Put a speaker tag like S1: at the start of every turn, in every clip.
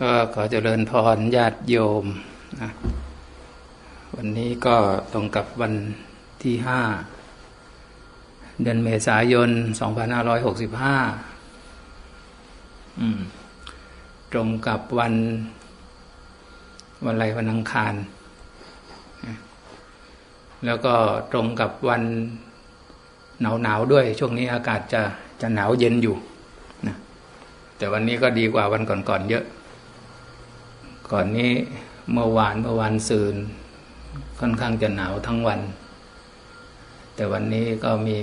S1: ก็ขอเจริญพรญาติโยมนะวันนี้ก็ตรงกับวันที่ห้าเดือนเมษายน 2565อืมตรงกับวัน วันอะไรวันอังคาร แล้วก็ตรงกับวันหนาวหนาวด้วย ช่วงนี้อากาศจะจะหนาวเย็นอยู่ แต่วันนี้ก็ดีกว่าวันก่อนๆเยอะ ก่อนนี้เมื่อวานเมื่อวานซืนค่อนข้างจะหนาวทั้งวัน แต่วันนี้ก็มี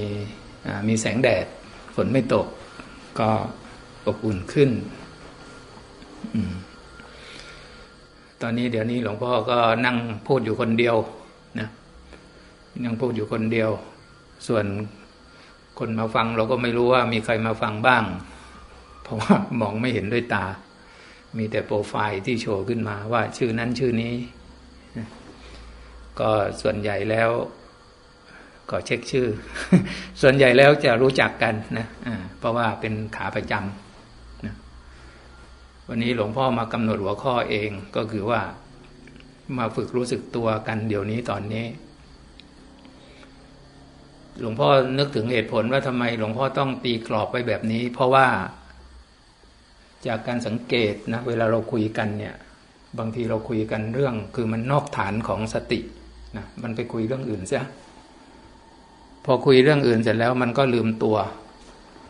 S1: มีแสงแดด ฝนไม่ตก ก็อบอุ่นขึ้นอตอนนี้เดี๋ยวนี้หลวงพ่อก็นั่งพูดอยู่คนเดียวนะนั่งพูดอยู่คนเดียว ส่วนคนมาฟังเราก็ไม่รู้ว่ามีใครมาฟังบ้าง ราะว่ามองไม่เห็นด้วยตา มีแต่โปรไฟล์ที่โชว์ขึ้นมาว่าชื่อนั้นชื่อนี้ ก็ส่วนใหญ่แล้ว ก็เช็คชื่อ ส่วนใหญ่แล้วจะรู้จักกันนะเพราะว่าเป็นขาประจำนะวันนี้หลวงพ่อมากำหนดหัวข้อเองก็คือว่ามาฝึกรู้สึกตัวกันเดี๋ยวนี้ตอนนี้ หลวงพ่อนึกถึงเหตุผลว่าทำไมหลวงพ่อต้องตีกรอบไว้แบบนี้ เพราะว่า จากการสังเกตนะเวลาเราคุยกันเนี่ยบางทีเราคุยกันเรื่อง คือมันนอกฐานของสตินะมันไปคุยเรื่องอื่นซะพอคุยเรื่องอื่นเสร็จแล้วมันก็ลืมตัว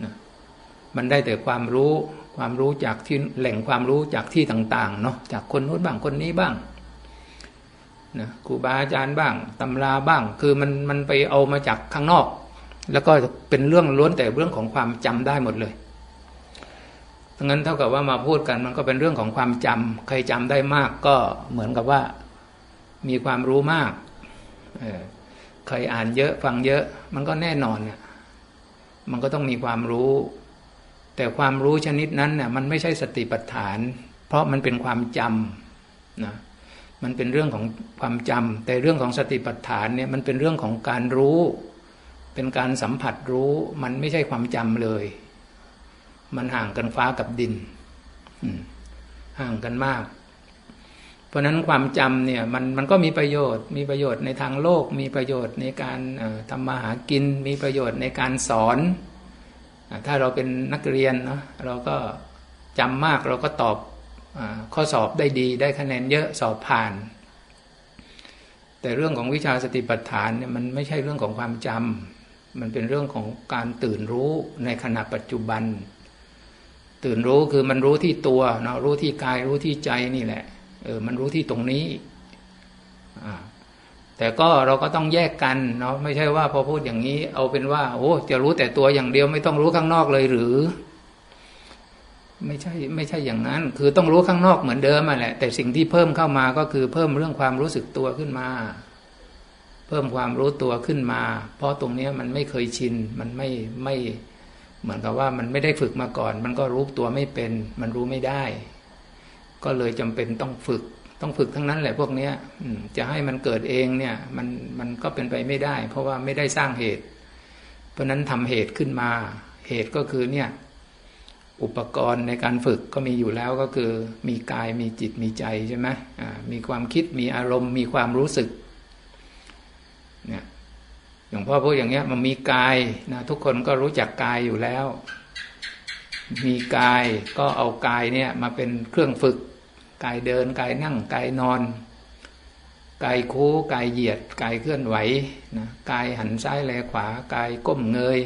S1: นะมันได้แต่ความรู้ความรู้จากที่แหล่งความรู้จากที่ต่างๆเนาะจากคนนู้นบ้างคนนี้บ้างนะครูบาอาจารย์บ้างตำราบ้าง คือมันมันไปเอามาจากข้างนอก แล้วก็เป็นเรื่องล้วนแต่เรื่องของความจำได้หมดเลย งนั้นเท่ากับว่ามาพูดกันมันก็เป็นเรื่องของความจำใครจำได้มากก็เหมือนกับว่ามีความรู้มากเออใครอ่านเยอะฟังเยอะ มันก็แน่นอนเนี่ยมันก็ต้องมีความรู้ แต่ความรู้ชนิดนั้นเนี่ยมันไม่ใช่สติปัฏฐาน เพราะมันเป็นความจำนะมันเป็นเรื่องของความจำแต่เรื่องของสติปัฏฐานเนี่ยมันเป็นเรื่องของการรู้ เป็นการสัมผัสรู้มันไม่ใช่ความจำเลย มันห่างกันฟ้ากับดินห่างกันมาก เพราะนั้นความจำเนี่ยมันมันก็มีประโยชน์ มีประโยชน์ในทางโลก มีประโยชน์ในการทำมาหากิน มีประโยชน์ในการสอน ถ้าเราเป็นนักเรียนเนาะเราก็จำมากเราก็ตอบอข้อสอบได้ดีได้คะแนนเยอะสอบผ่าน แต่เรื่องของวิชาสติปัฏฐานเนี่ยมันไม่ใช่เรื่องของความจำมันเป็นเรื่องของการตื่นรู้ในขณะปัจจุบัน ตื่นรู้คือมันรู้ที่ตัวเนาะรู้ที่กายรู้ที่ใจนี่แหละเออมันรู้ที่ตรงนี้อ่าแต่ก็เราก็ต้องแยกกันเนาะไม่ใช่ว่าพอพูดอย่างนี้ เอาเป็นว่าโอ้จะรู้แต่ตัวอย่างเดียวไม่ต้องรู้ข้างนอกเลยหรือ ไม่ใช่ไม่ใช่อย่างนั้น คือต้องรู้ข้างนอกเหมือนเดิมมาแหละ แต่สิ่งที่เพิ่มเข้ามาก็คือเพิ่มเรื่องความรู้สึกตัวขึ้นมา เพิ่มความรู้ตัวขึ้นมา เพราะตรงนี้มันไม่เคยชินมันไม่ไม่ เหมือนกับว่ามันไม่ได้ฝึกมาก่อน มันก็รู้ตัวไม่เป็น มันรู้ไม่ได้ ก็เลยจำเป็นต้องฝึก ต้องฝึกทั้งนั้นแหละพวกเนี้ยอืจะให้มันเกิดเองเนี่ย มันมันก็เป็นไปไม่ได้ เพราะว่าไม่ได้สร้างเหตุ เพราะนั้นทำเหตุขึ้นมา เหตุก็คือเนี่ย อุปกรณ์ในการฝึกก็มีอยู่แล้วก็คือ มีกายมีจิตมีใจใช่ไหมอ่ามีความคิดมีอารมณ์ มีความรู้สึก เนี่ย ลวงพ่อพูดอย่างเงี้ยมันมีกายนะทุกคนก็รู้จักกายอยู่แล้ว มีกายก็เอากายเนี่ยมาเป็นเครื่องฝึก กายเดินกายนั่งกายนอน กายคูกายเหยียด กายเคลื่อนไหวนะกายหันซ้ายแลขวา กายก้มเงย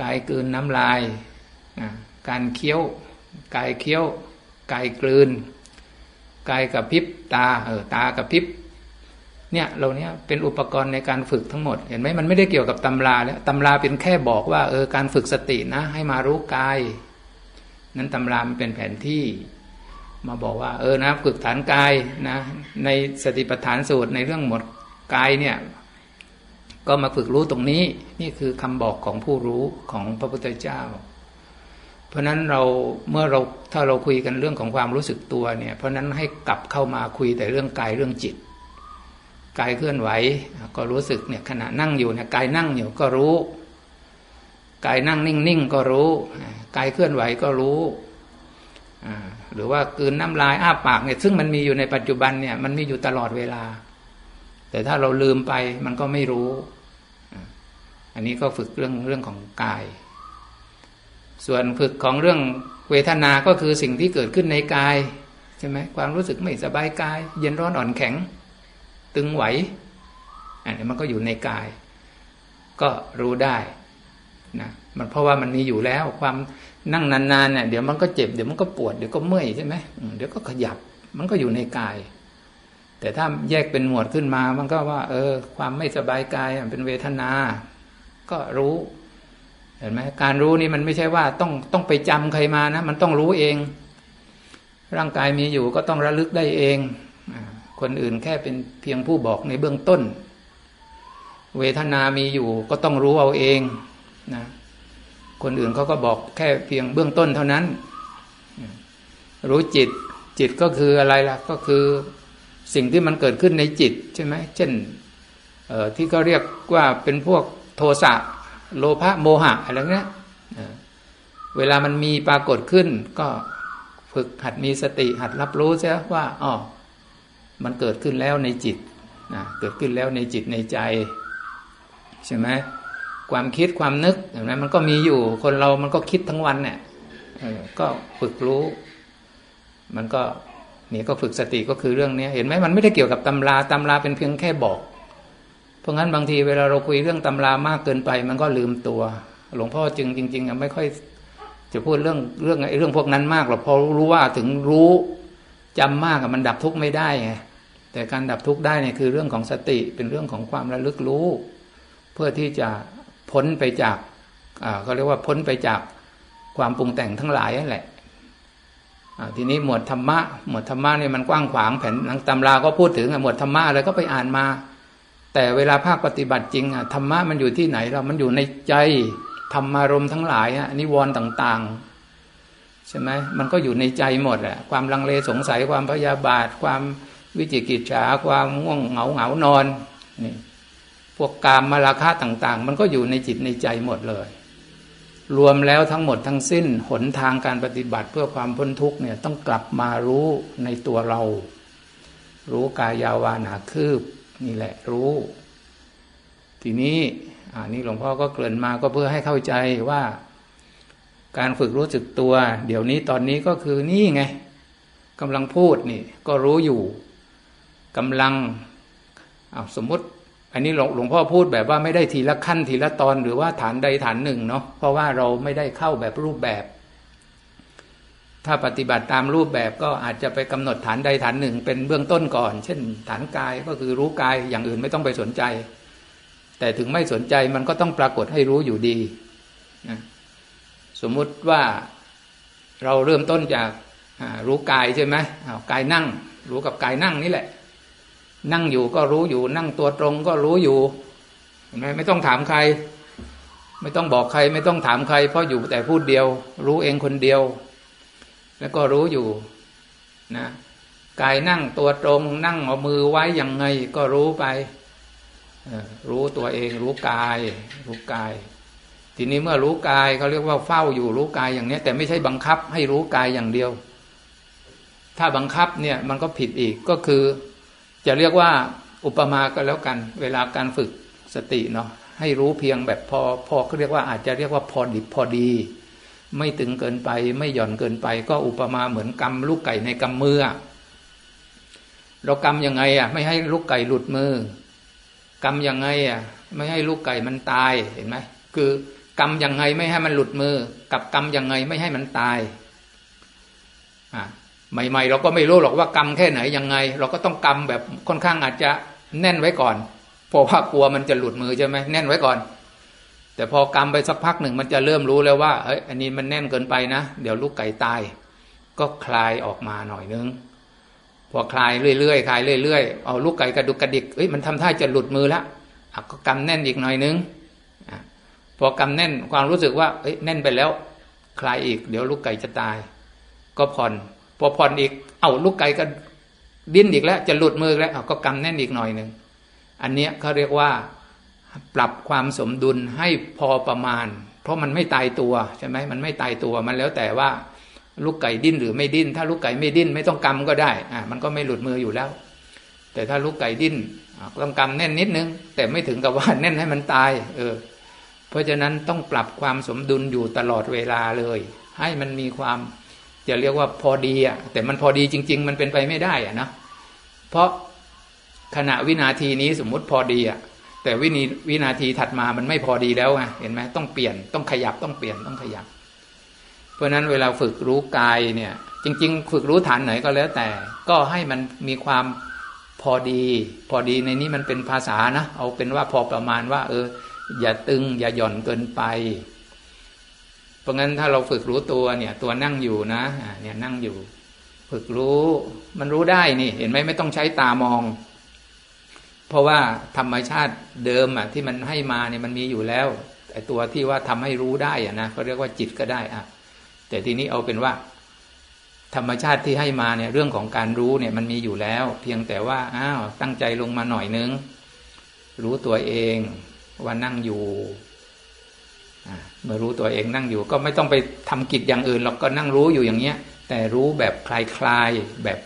S1: กายกลืนน้ำลายนะการเคี้ยว กายเคี้ยว กายกลืน กายกระพริบตาเออตากระพริบ เนี่ยเราเนี้ยเป็นอุปกรณ์ในการฝึกทั้งหมด เห็นไหมมันไม่ได้เกี่ยวกับตำราแล้วตำราเป็นแค่บอกว่าเออการฝึกสตินะ ให้มารู้กาย นั้นตำรามันเป็นแผนที่ มาบอกว่า เออนะฝึกฐานกายนะ ในสติปัฏฐานสูตรในเรื่องหมดกายเนี่ย ก็มาฝึกรู้ตรงนี้ นี่คือคำบอกของผู้รู้ของพระพุทธเจ้า เพราะนั้นเราเมื่อเราถ้าเราคุยกันเรื่องของความรู้สึกตัวเนี่ย เพราะนั้นให้กลับเข้ามาคุยแต่เรื่องกายเรื่องจิต กายเคลื่อนไหว ก็รู้สึกเนี่ยขณะนั่งอยู่เนี่ยกายนั่งอยู่ก็รู้ กายนั่งนิ่งๆก็รู้ กายเคลื่อนไหวก็รู้หรือว่ากืนน้ำลายอ้าปากเนี่ยซึ่งมันมีอยู่ในปัจจุบันเนี่ยมันมีอยู่ตลอดเวลา แต่ถ้าเราลืมไปมันก็ไม่รู้ อันนี้ก็ฝึกเรื่องเรื่องของกาย ส่วนฝึกของเรื่องเวทนา ก็คือสิ่งที่เกิดขึ้นในกายใช่ไหมความรู้สึกไม่สบายกาย เย็นร้อนอ่อนแข็ง ตึงไหว อันนี้มันก็อยู่ในกาย ก็รู้ได้นะมันเพราะว่ามันมีอยู่แล้วความนั่งนานๆเนี่ยเดี๋ยวมันก็เจ็บเดี๋ยวมันก็ปวดเดี๋ยวก็เมื่อยใช่ไหมเดี๋ยวก็ขยับ มันก็อยู่ในกาย แต่ถ้าแยกเป็นหมวดขึ้นมา มันก็ว่า เออ ความไม่สบายกายเป็นเวทนา ก็รู้เห็นไหมการรู้นี่มันไม่ใช่ว่าต้องต้องไปจำใครมานะ มันต้องรู้เอง ร่างกายมีอยู่ก็ต้องระลึกได้เอง คนอื่นแค่เป็นเพียงผู้บอกในเบื้องต้น เวทนามีอยู่ก็ต้องรู้เอาเองนะคนอื่นเขาก็บอกแค่เพียงเบื้องต้นเท่านั้น รู้จิตจิตก็คืออะไรล่ะก็คือสิ่งที่มันเกิดขึ้นในจิตใช่ไหมเช่นที่เขาเรียกว่าเป็นพวกโทสะโลภะโมหะอะไรเงี้ยเวลามันมีปรากฏขึ้น ก็ฝึกหัดมีสติหัดรับรู้ใช่ว่าอ๋อ มันเกิดขึ้นแล้วในจิตนะเกิดขึ้นแล้วในจิตในใจใช่ไหมความคิดความนึกอย่างนั้นมันก็มีอยู่คนเรามันก็คิดทั้งวันเนี่ยก็ฝึกรู้ มันก็นี่ก็ฝึกสติก็คือเรื่องนี้เห็นไหมมันไม่ได้เกี่ยวกับตำราตำราเป็นเพียงแค่บอก เพราะงั้นบางทีเวลาเราคุยเรื่องตำรามากเกินไป มันก็ลืมตัว หลวงพ่อจึงจริงๆไม่ค่อยจะพูดเรื่องเรื่องไอ้เรื่องพวกนั้นมากหรอกพอรู้ว่าถึงรู้ จำมากมันดับทุกข์ไม่ได้ไงแต่การดับทุกข์ได้เนี่ยคือเรื่องของสติเป็นเรื่องของความระลึกรู้ เพื่อที่จะพ้นไปจากเขาเรียกว่าพ้นไปจากความปรุงแต่งทั้งหลายนั่นแหละทีนี้หมวดธรรมะ หมวดธรรมะเนี่ยมันกว้างขวางแผ่นหนังตำราก็พูดถึงหมวดธรรมะอะไรก็ไปอ่านมา แต่เวลาภาคปฏิบัติจริงอะธรรมะมันอยู่ที่ไหนเรามันอยู่ในใจธรรมารมทั้งหลายอะนิวรณ์ต่าง ๆ ใช่ไหมมันก็อยู่ในใจหมดแหละความลังเลสงสัยความพยาบาท ความวิจิกิจฉาความง่วงเหงาเหงานอนนี่พวกกามมาราคะต่าง ๆ มันก็อยู่ในจิตในใจหมดเลย รวมแล้วทั้งหมดทั้งสิ้นหนทางการปฏิบัติเพื่อความพ้นทุกข์เนี่ยต้องกลับมารู้ในตัวเรา รู้กายาวานาคืบนี่แหละรู้ ทีนี้อ่านี่หลวงพ่อก็เกริ่นมาก็เพื่อให้เข้าใจว่า การฝึกรู้สึกตัว เดี๋ยวนี้ตอนนี้ก็คือนี่ไงกำลังพูดนี่ ก็รู้อยู่กำลังสมมติ อันนี้หลวงพ่อพูดแบบว่าไม่ได้ทีละขั้นทีละตอนหรือว่าฐานใดฐานหนึ่งเนาะเพราะว่าเราไม่ได้เข้าแบบรูปแบบ ถ้าปฏิบัติตามรูปแบบก็อาจจะไปกำหนดฐานใดฐานหนึ่ง เป็นเบื้องต้นก่อน เช่น ฐานกายก็คือรู้กายอย่างอื่นไม่ต้องไปสนใจ แต่ถึงไม่สนใจมันก็ต้องปรากฏให้รู้อยู่ดีนะ สมมุติว่าเราเริ่มต้นจากรู้กายใช่ไหมกายนั่ง รู้กับกายนั่งนี่แหละ นั่งอยู่ก็รู้อยู่ นั่งตัวตรงก็รู้อยู่เห็นไหมไม่ต้องถามใคร ไม่ต้องบอกใคร ไม่ต้องถามใคร เพราะอยู่แต่พูดเดียว รู้เองคนเดียว แล้วก็รู้อยู่นะกายนั่งตัวตรง นั่งเอามือไว้ยังไงก็รู้ไปรู้ตัวเองรู้กาย รู้กาย ทีนี้เมื่อรู้กายเขาเรียกว่าเฝ้าอยู่รู้กายอย่างนี้แต่ไม่ใช่บังคับให้รู้กายอย่างเดียว ถ้าบังคับเนี่ยมันก็ผิดอีกก็คือ จะเรียกว่าอุปมาก็แล้วกัน เวลาการฝึกสติเนาะให้รู้เพียงแบบพอพอเขาเรียกว่าอาจจะเรียกว่าพอดิบพอดี ไม่ตึงเกินไปไม่หย่อนเกินไป ก็อุปมาเหมือนกำลูกไก่ในกำมือเรากำยังไงอะ ไม่ให้ลูกไก่หลุดมือกำยังไงอะ ไม่ให้ลูกไก่มันตายเห็นไหมคือ กำยังไงไม่ให้มันหลุดมือ กับกำยังไงไม่ให้มันตายอ่าใหม่ๆ เราก็ไม่รู้หรอกว่ากรรมแค่ไหนยังไง เราก็ต้องกรรมแบบค่อนข้างอาจจะแน่นไว้ก่อนเพราะว่ากลัวมันจะหลุดมือใช่ไหมแน่นไว้ก่อน แต่พอกรรมไปสักพักหนึ่งมันจะเริ่มรู้แล้วว่าเฮ้ยอันนี้มันแน่นเกินไปนะ เดี๋ยวลูกไก่ตาย ก็คลายออกมาหน่อยนึงพอคลายเรื่อยๆคลายเรื่อยๆเอาลูกไก่กระดุกกระดิกเอ้ยมันทำท่าจะหลุดมือแล้วก็กำแน่นอีกหน่อยนึง พอกำแน่นความรู้สึกว่าเอ้ยแน่นไปแล้ว คลายอีก เดี๋ยวลูกไก่จะตาย ก็ผ่อน พอผ่อนอีก เอาลูกไก่ก็ดิ้นอีกแล้ว จะหลุดมือแล้วเอาก็กำแน่นอีกหน่อยหนึ่งอันเนี้ยเขาเรียกว่าปรับความสมดุลให้พอประมาณ เพราะมันไม่ตายตัวใช่ไหมมันไม่ตายตัวมันแล้วแต่ว่า ลูกไก่ดิ้นหรือไม่ดิ้น ถ้าลูกไก่ไม่ดิ้นไม่ต้องกำก็ได้อ่ามันก็ไม่หลุดมืออยู่แล้ว แต่ถ้าลูกไก่ดิ้นต้องกำแน่นนิดนึง แต่ไม่ถึงกับว่าแน่นให้มันตาย เออ เพราะฉะนั้นต้องปรับความสมดุลอยู่ตลอดเวลาเลย ให้มันมีความจะเรียกว่าพอดีอะแต่มันพอดีจริง ๆ มันเป็นไปไม่ได้อะนะเพราะขณะวินาทีนี้สมมุติพอดีอะแต่วินีวินาทีถัดมามันไม่พอดีแล้วไงเห็นไหมต้องเปลี่ยนต้องขยับต้องเปลี่ยนต้องขยับ เพราะนั้นเวลาฝึกรู้กายเนี่ย จริง ๆ ฝึกรู้ฐานไหนก็แล้วแต่ ก็ให้มันมีความพอดี พอดีในนี้มันเป็นภาษานะเอาเป็นว่าพอประมาณว่า เออ อย่าตึง อย่าหย่อนเกินไป เพราะงั้นถ้าเราฝึกรู้ตัวเนี่ย ตัวนั่งอยู่นะเนี่ยนั่งอยู่ ฝึกรู้ มันรู้ได้นี่ เห็นไหมไม่ต้องใช้ตามอง เพราะว่าธรรมชาติเดิมอะ ที่มันให้มาเนี่ยมันมีอยู่แล้วไอ้ตัวที่ว่าทำให้รู้ได้อะนะเขาเรียกว่าจิตก็ได้อะแต่ทีนี้เอาเป็นว่า ธรรมชาติที่ให้มาเนี่ย เรื่องของการรู้เนี่ยมันมีอยู่แล้ว เพียงแต่ว่าอ้าวตั้งใจลงมาหน่อยนึง รู้ตัวเอง ว่านั่งอยู่เมื่อรู้ตัวเองนั่งอยู่ ก็ไม่ต้องไปทำกิจอย่างอื่นหรอกก็นั่งรู้อยู่อย่างเงี้ย แต่รู้แบบคลายๆแบบ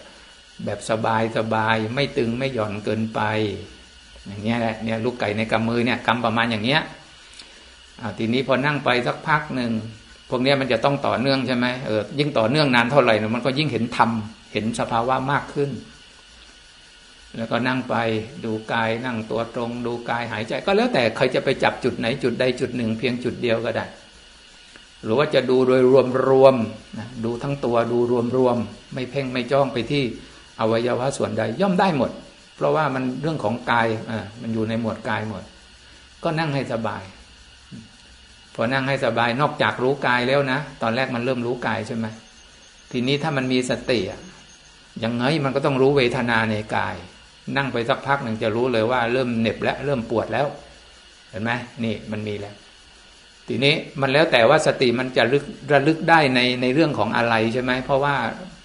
S1: แบบสบายสบายไม่ตึงไม่หย่อนเกินไป อย่างเงี้ยแหละเนี่ยลูกไก่ในกำมือเนี่ยกำประมาณอย่างเงี้ยทีนี้พอนั่งไปสักพักหนึ่งพวกนี้มันจะต้องต่อเนื่องใช่ไหมเออยิ่งต่อเนื่องนานเท่าไหร่เนี่ยมันก็ยิ่งเห็นธรรมเห็นสภาวะมากขึ้น แล้วก็นั่งไปดูกายนั่งตัวตรง ดูกายหายใจ ก็แล้วแต่ใครจะไปจับจุดไหนจุดใดจุดหนึ่ง เพียงจุดเดียวก็ได้ หรือว่าจะดูโดยรวมๆนะดูทั้งตัวดูรวมๆไม่เพ่งไม่จ้องไปที่อวัยวะส่วนใดย่อมได้หมด เพราะว่ามันเรื่องของกายอ่ามันอยู่ในหมวดกายหมด ก็นั่งให้สบาย พอนั่งให้สบายนอกจากรู้กายแล้วนะตอนแรกมันเริ่มรู้กายใช่ไหมทีนี้ถ้ามันมีสติอยังไงมันก็ต้องรู้เวทนาในกาย นั่งไปสักพักหนึ่งจะรู้เลยว่าเริ่มเหน็บแล้วเริ่มปวดแล้ว เห็นไหมนี่มันมีแล้ว ทีนี้มันแล้วแต่ว่าสติมันจะลึกระลึกได้ในในเรื่องของอะไรใช่ไหมเพราะว่า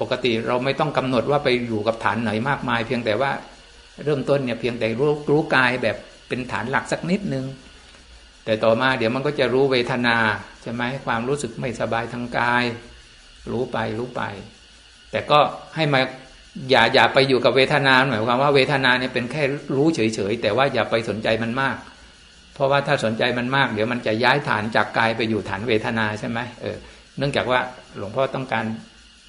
S1: ปกติเราไม่ต้องกำหนดว่าไปอยู่กับฐานไหนมากมาย เพียงแต่ว่าเริ่มต้นเนี่ยเพียงแต่รู้รู้กายแบบเป็นฐานหลักสักนิดนึง แต่ต่อมาเดี๋ยวมันก็จะรู้เวทนาใช่ไหมความรู้สึกไม่สบายทางกาย รู้ไปรู้ไป แต่ก็ให้มา อย่าอย่าไปอยู่กับเวทนาหมายความว่าเวทนาเนี่ยเป็นแค่รู้เฉยๆแต่ว่าอย่าไปสนใจมันมาก เพราะว่าถ้าสนใจมันมาก เดี๋ยวมันจะย้ายฐานจากกายไปอยู่ฐานเวทนาใช่ไหมเออเนื่องจากว่าหลวงพ่อต้องการ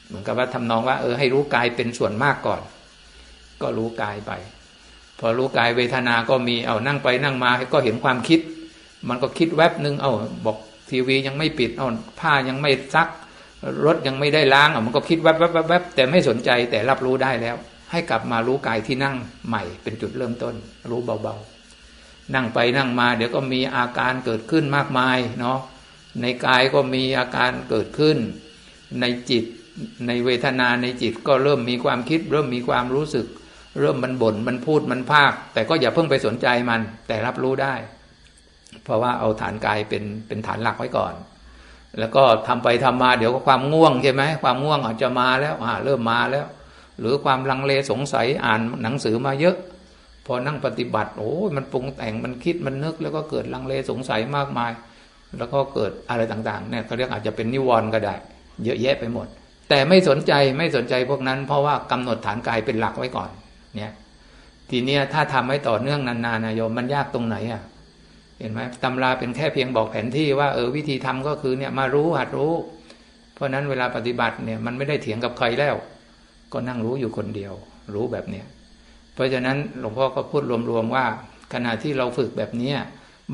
S1: เหมือนกับว่าทำนองว่าเออให้รู้กายเป็นส่วนมากก่อน ก็รู้กายไป พอรู้กายเวทนาก็มีเอานั่งไปนั่งมาก็เห็นความคิด มันก็คิดแวบหนึ่งเอาบอกทีวียังไม่ปิดเอาผ้ายังไม่ซัก รถยังไม่ได้ล้างอะมันก็คิดแวบแวบแวบแต่ไม่สนใจแต่รับรู้ได้แล้ว ให้กลับมารู้กายที่นั่งใหม่เป็นจุดเริ่มต้น รู้เบาๆนั่งไปนั่งมา เดี๋ยวก็มีอาการเกิดขึ้นมากมายเนาะในกายก็มีอาการเกิดขึ้น ในจิตในเวทนาในจิตก็เริ่มมีความคิด เริ่มมีความรู้สึก เริ่มมันบน่นมันพูดมันภาค แต่ก็อย่าเพิ่งไปสนใจมัน แต่รับรู้ได้ เพราะว่าเอาฐานกายเป็นเป็นฐานหลักไว้ก่อน แล้วก็ทำไปทำมาเดี๋ยวก็ความง่วงใช่ไหมความง่วงอาจจะมาแล้วอ่าเริ่มมาแล้ว หรือความลังเลสงสัยอ่านหนังสือมาเยอะ พอนั่งปฏิบัติโอ้มันปรุงแต่งมันคิดมันนึก แล้วก็เกิดลังเลสงสัยมากมาย แล้วก็เกิดอะไรต่างๆเนี่ยเขาเรียกอาจจะเป็นนิวรณ์ก็ได้ เยอะแยะไปหมด แต่ไม่สนใจไม่สนใจพวกนั้น เพราะว่ากำหนดฐานกายเป็นหลักไว้ก่อน เนี่ย ทีเนี้ยถ้าทำให้ต่อเนื่องนานๆนะโยมมันยากตรงไหนอะ เห็นไหมตำราเป็นแค่เพียงบอกแผนที่ว่าเออวิธีทำก็คือเนี่ยมารู้หัดรู้ เพราะนั้นเวลาปฏิบัติเนี่ยมันไม่ได้เถียงกับใครแล้ว ก็นั่งรู้อยู่คนเดียว รู้แบบเนี้ยเพราะฉะนั้นหลวงพ่อก็พูดรวมๆว่า ขณะที่เราฝึกแบบเนี้ย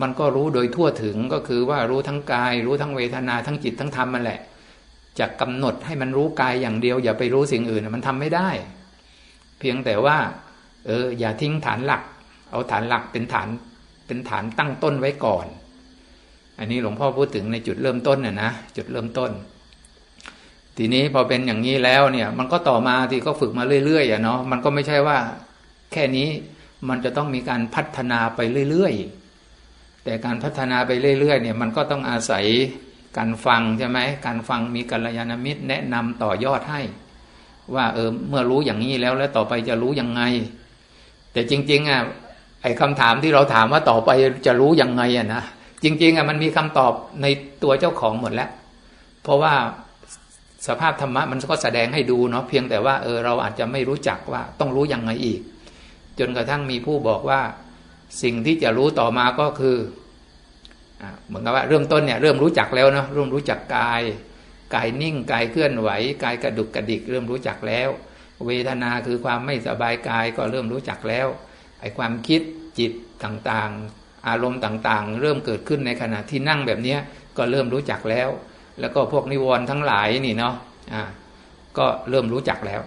S1: มันก็รู้โดยทั่วถึงก็คือว่ารู้ทั้งกาย รู้ทั้งเวทนาทั้งจิตทั้งธรรมมันแหละจะกำหนดให้มันรู้กายอย่างเดียว อย่าไปรู้สิ่งอื่นมันทำไม่ได้ เพียงแต่ว่า เอออย่าทิ้งฐานหลัก เอาฐานหลักเป็นฐาน เป็นฐานตั้งต้นไว้ก่อน อันนี้หลวงพ่อพูดถึงในจุดเริ่มต้นน่ะนะจุดเริ่มต้น ทีนี้พอเป็นอย่างนี้แล้วเนี่ย มันก็ต่อมาที่ก็ฝึกมาเรื่อยๆอะเนาะมันก็ไม่ใช่ว่า แค่นี้มันจะต้องมีการพัฒนาไปเรื่อยๆ แต่การพัฒนาไปเรื่อยๆเนี่ยมันก็ต้องอาศัยการฟังใช่ไหมการฟังมีกัลยาณมิตรแนะนำต่อยอดให้ ว่าเออเมื่อรู้อย่างนี้แล้วแล้วต่อไปจะรู้ยังไง แต่จริงๆอะ ไอ้คำถามที่เราถามว่าต่อไปจะรู้ยังไงอะนะจริง ๆอะมันมีคำตอบในตัวเจ้าของหมดแล้ว เพราะว่าสภาพธรรมะมันก็แสดงให้ดูเนาะเพียงแต่ว่าเออเราอาจจะไม่รู้จักว่าต้องรู้ยังไงอีก จนกระทั่งมีผู้บอกว่า สิ่งที่จะรู้ต่อมาก็คือเหมือนกับว่าเริ่มต้นเนี่ยเริ่มรู้จักแล้วเนาะเริ่มรู้จักกายกายนิ่งกายเคลื่อนไหวกายกระดุกกระดิก เริ่มรู้จักแล้ว เวทนาคือความไม่สบายกายก็เริ่มรู้จักแล้ว ไอ้ความคิดจิตต่างๆ อารมณ์ต่างๆ เริ่มเกิดขึ้นในขณะที่นั่งแบบนี้ก็เริ่มรู้จักแล้ว แล้วก็พวกนิวรณ์ทั้งหลายนี่เนาะอ่าก็เริ่มรู้จักแล้ว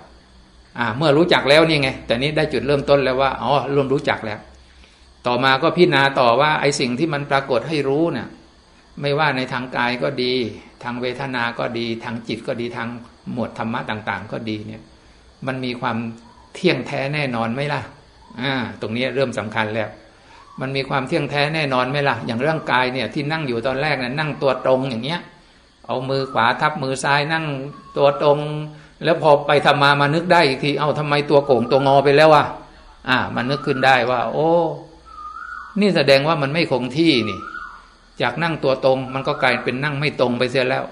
S1: อ่าเมื่อรู้จักแล้วนี่ไงแต่นี้ได้จุดเริ่มต้นแล้วว่าอ๋อเริ่มรู้จักแล้ว ต่อมาก็พิจารณาต่อว่าไอ้สิ่งที่มันปรากฏให้รู้เนี่ยไม่ว่าในทางกายก็ดี ทางเวทนาก็ดี ทางจิตก็ดีทางหมวดธรรมะต่าง ๆ ก็ดีเนี่ย มันมีความเที่ยงแท้แน่นอนไหมล่ะ อ่าตรงนี้เริ่มสำคัญแล้ว มันมีความเที่ยงแท้แน่นอนไหมล่ะ อย่างร่างกายเนี่ยที่นั่งอยู่ตอนแรกนะนั่งตัวตรงอย่างเงี้ย เอามือขวาทับมือซ้ายนั่งตัวตรง แล้วพอไปทำมามานึกได้อีกที เอ้าทำไมตัวโก่งตัวงอไปแล้ววะอ่า มันนึกขึ้นได้ว่า โอ้ นี่แสดงว่ามันไม่คงที่นี่ จากนั่งตัวตรง มันก็กลายเป็นนั่งไม่ตรงไปเสียแล้ว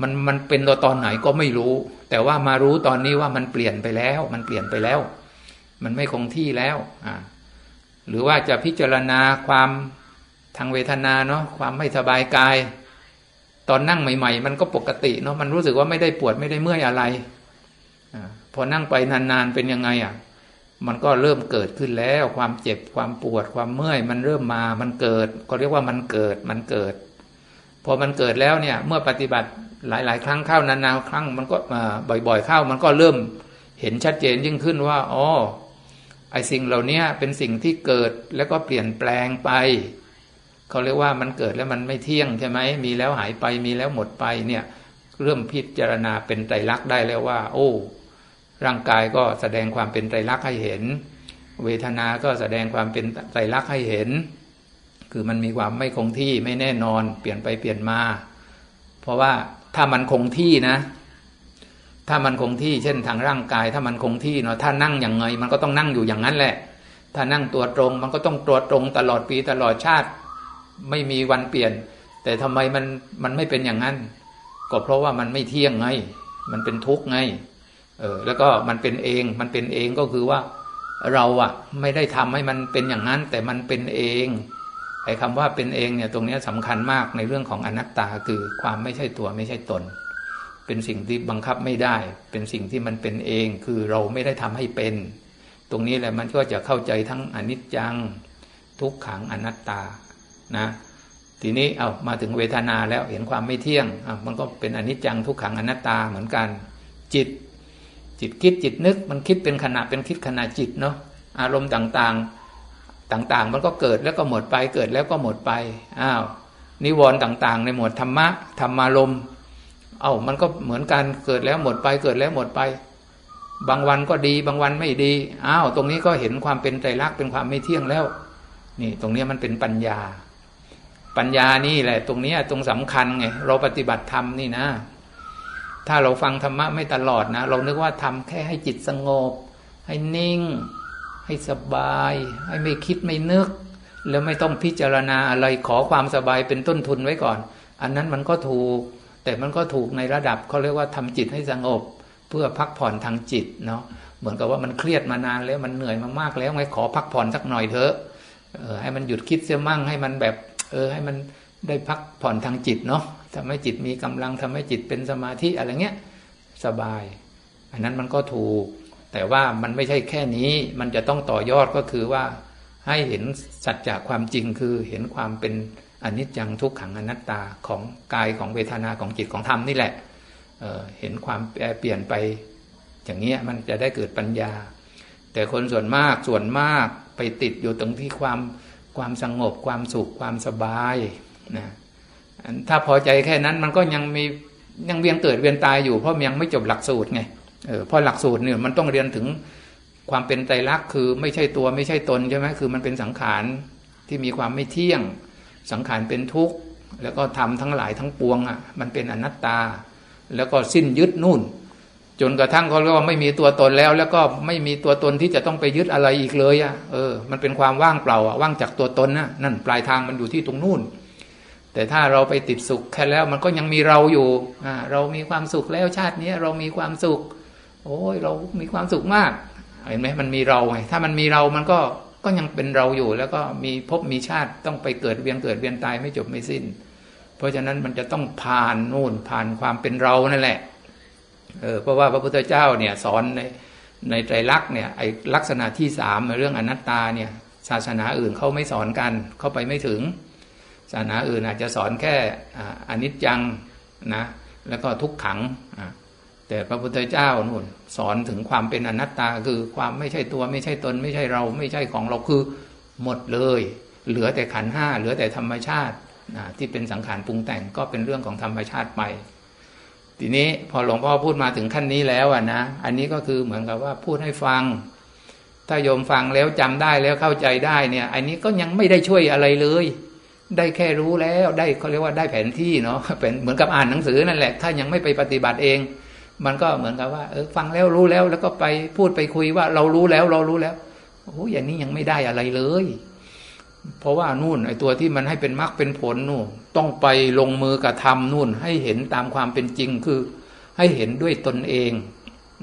S1: มันมันเป็นตัวตอนไหนก็ไม่รู้ แต่ว่ามารู้ตอนนี้ว่ามันเปลี่ยนไปแล้ว มันเปลี่ยนไปแล้ว มันไม่คงที่แล้วอ่าหรือว่าจะพิจารณาความทางเวทนาเนาะความไม่สบายกาย ตอนนั่งใหม่ ๆ มันก็ปกติเนาะมันรู้สึกว่าไม่ได้ปวดไม่ได้เมื่อยอะไรอพอนั่งไปนานๆเป็นยังไงอะ มันก็เริ่มเกิดขึ้นแล้ว ความเจ็บความปวดความเมื่อย มันเริ่มมามันเกิด ก็เรียกว่ามันเกิดมันเกิด พอมันเกิดแล้วเนี่ย เมื่อปฏิบัติหลาย ๆ ครั้งเข้านานๆครั้งมันก็บ่อยๆเข้ามันก็เริ่มเห็นชัดเจนยิ่งขึ้นว่าอ๋อ ไอ้สิ่งเหล่านี้เป็นสิ่งที่เกิดแล้วก็เปลี่ยนแปลงไป เขาเรียกว่ามันเกิดแล้วมันไม่เที่ยงใช่ไหมมีแล้วหายไปมีแล้วหมดไปเนี่ยเริ่มพิจารณาเป็นไตรลักษณ์ได้แล้วว่า โอ้ ร่างกายก็แสดงความเป็นไตรลักษณ์ให้เห็น เวทนาก็แสดงความเป็นไตรลักษณ์ให้เห็น คือมันมีความไม่คงที่ไม่แน่นอน เปลี่ยนไปเปลี่ยนมา เพราะว่าถ้ามันคงที่นะ ถ้ามันคงที่เช่นทางร่างกาย ถ้ามันคงที่เนาะถ้านั่งอย่างไง มันก็ต้องนั่งอยู่อย่างนั้นแหละ ถ้านั่งตัวตรงมันก็ต้องตัวตรงตลอดปีตลอดชาติ ไม่มีวันเปลี่ยน แต่ทำไมมันมันไม่เป็นอย่างนั้น ก็เพราะว่ามันไม่เที่ยงไง มันเป็นทุกข์ไงเออแล้วก็มันเป็นเองมันเป็นเองก็คือว่าเราอะไม่ได้ทำให้มันเป็นอย่างนั้น แต่มันเป็นเองไอ้คำว่าเป็นเองเนี่ยตรงนี้สำคัญมากในเรื่องของอนัตตาคือความไม่ใช่ตัวไม่ใช่ตน เป็นสิ่งที่บังคับไม่ได้ เป็นสิ่งที่มันเป็นเอง คือเราไม่ได้ทำให้เป็น ตรงนี้แหละมันก็จะเข้าใจทั้งอนิจจัง ทุกขังอนัตตานะ ทีนี้เอามาถึงเวทนาแล้วเห็นความไม่เที่ยงอะมันก็เป็นอนิจจังทุกขังอนัตตาเหมือนกัน จิต จิตคิดจิตนึก มันคิดเป็นขณะเป็นคิดขณะจิตเนาะอารมณ์ต่างๆต่างๆ มันก็เกิดแล้วก็หมดไปเกิดแล้วก็หมดไปอ้าวนิวรณ์ต่างๆ ในหมวดธรรมะธรรมารมณ์ เอา้ามันก็เหมือนกันเกิดแล้วหมดไปเกิดแล้วหมดไป บางวันก็ดีบางวันไม่ดีอ้าวตรงนี้ก็เห็นความเป็นใจรักเป็นความไม่เที่ยงแล้ว นี่ตรงนี้มันเป็นปัญญา ปัญญานี่แหละ ตรงนี้ตรงสำคัญไงเราปฏิบัติธรรมนี่นะ ถ้าเราฟังธรรมะไม่ตลอดนะ เรานึกว่าทำแค่ให้จิตสงบ ให้นิ่ง ให้สบาย ให้ไม่คิดไม่นึก แล้วไม่ต้องพิจารณาอะไรขอความสบายเป็นต้นทุนไว้ก่อน อันนั้นมันก็ถูก แต่มันก็ถูกในระดับเขาเรียกว่าทำจิตให้สงบ เพื่อพักผ่อนทางจิตเนาะเหมือนกับว่ามันเครียดมานานแล้วมันเหนื่อยมามากแล้วไงขอพักผ่อนสักหน่อยเถอะให้มันหยุดคิดเสียมั่งให้มันแบบ เออให้มันได้พักผ่อนทางจิตเนาะทำให้จิตมีกำลังทำให้จิตเป็นสมาธิอะไรเงี้ยสบาย อันนั้นมันก็ถูก แต่ว่ามันไม่ใช่แค่นี้ มันจะต้องต่อยอดก็คือว่าให้เห็นสัจจะความจริงคือเห็นความเป็น อนิจจังทุกขังอนัตตาของกายของเวทนาของจิตของธรรมนี่แหละเเห็นความเปลี่ยนไป อย่างเงี้มันจะได้เกิดปัญญา แต่คนส่วนมากส่วนมากไปติดอยู่ตรงที่ความความสงบความสุขความสบายนะถ้าพอใจแค่นั้นมันก็ยังมียังเวียนเกิดเวียนตายอยู่เพราะยังไม่จบหลักสูตรไงเออพอหลักสูตรเนี่ยมันต้องเรียนถึงความเป็นไตรลักษณ์คือไม่ใช่ตัวไม่ใช่ตนใช่ไหมคือมันเป็นสังขารที่มีความไม่เที่ยง สังขารเป็นทุกข์ แล้วก็ทำทั้งหลายทั้งปวงอะมันเป็นอนัตตา แล้วก็สิ้นยึดนู่น จนกระทั่งเขาเรียกว่าไม่มีตัวตนแล้ว แล้วก็ไม่มีตัวตนที่จะต้องไปยึดอะไรอีกเลยอะเออมันเป็นความว่างเปล่าอะว่างจากตัวตนนะนั่นปลายทางมันอยู่ที่ตรงนู่น แต่ถ้าเราไปติดสุขแค่แล้วมันก็ยังมีเราอยู่อ่าเรามีความสุขแล้วชาตินี้เรามีความสุข โอ้ยเรามีความสุขมากเห็นไหมมันมีเราไงถ้ามันมีเรามันก็ ก็ยังเป็นเราอยู่แล้วก็มีภพมีชาติต้องไปเกิดเวียนเกิดเวียนตายไม่จบไม่สิ้น เพราะฉะนั้นมันจะต้องผ่านนู่นผ่านความเป็นเรานั่นแหละเออเพราะว่าพระพุทธเจ้าเนี่ยสอนในในไตรลักษณ์เนี่ยไอลักษณะที่สามเรื่องอนัตตาเนี่ยศาสนาอื่นเขาไม่สอนกันเข้าไปไม่ถึง ศาสนาอื่นอาจจะสอนแค่อนิจจังนะแล้วก็ทุกขัง แต่พระพุทธเจ้านู่นสอนถึงความเป็นอนัตตาคือความไม่ใช่ตัวไม่ใช่ตน ไม่ใช่เราไม่ใช่ของเราคือหมดเลย เหลือแต่ขันห้าเหลือแต่ธรรมชาตินะที่เป็นสังขารปรุงแต่งก็เป็นเรื่องของธรรมชาติไป ทีนี้พอหลวงพ่อพูดมาถึงขั้นนี้แล้วอะนะอันนี้ก็คือเหมือนกับว่าพูดให้ฟัง ถ้าโยมฟังแล้วจำได้แล้วเข้าใจได้เนี่ยอันนี้ก็ยังไม่ได้ช่วยอะไรเลยได้แค่รู้แล้วได้เขาเรียกว่าได้แผนที่เนาะเป็นเหมือนกับอ่านหนังสือนั่นแหละ ถ้ายังไม่ไปปฏิบัติเอง มันก็เหมือนกับว่าเออฟังแล้วรู้แล้วแล้วก็ไปพูดไปคุยว่าเรารู้แล้วเรารู้แล้วโอ้อย่างนี้ยังไม่ได้อะไรเลย เพราะว่านู่นไอตัวที่มันให้เป็นมรรคเป็นผลนู่นต้องไปลงมือกระทำนู่นให้เห็นตามความเป็นจริงคือ ให้เห็นด้วยตนเอง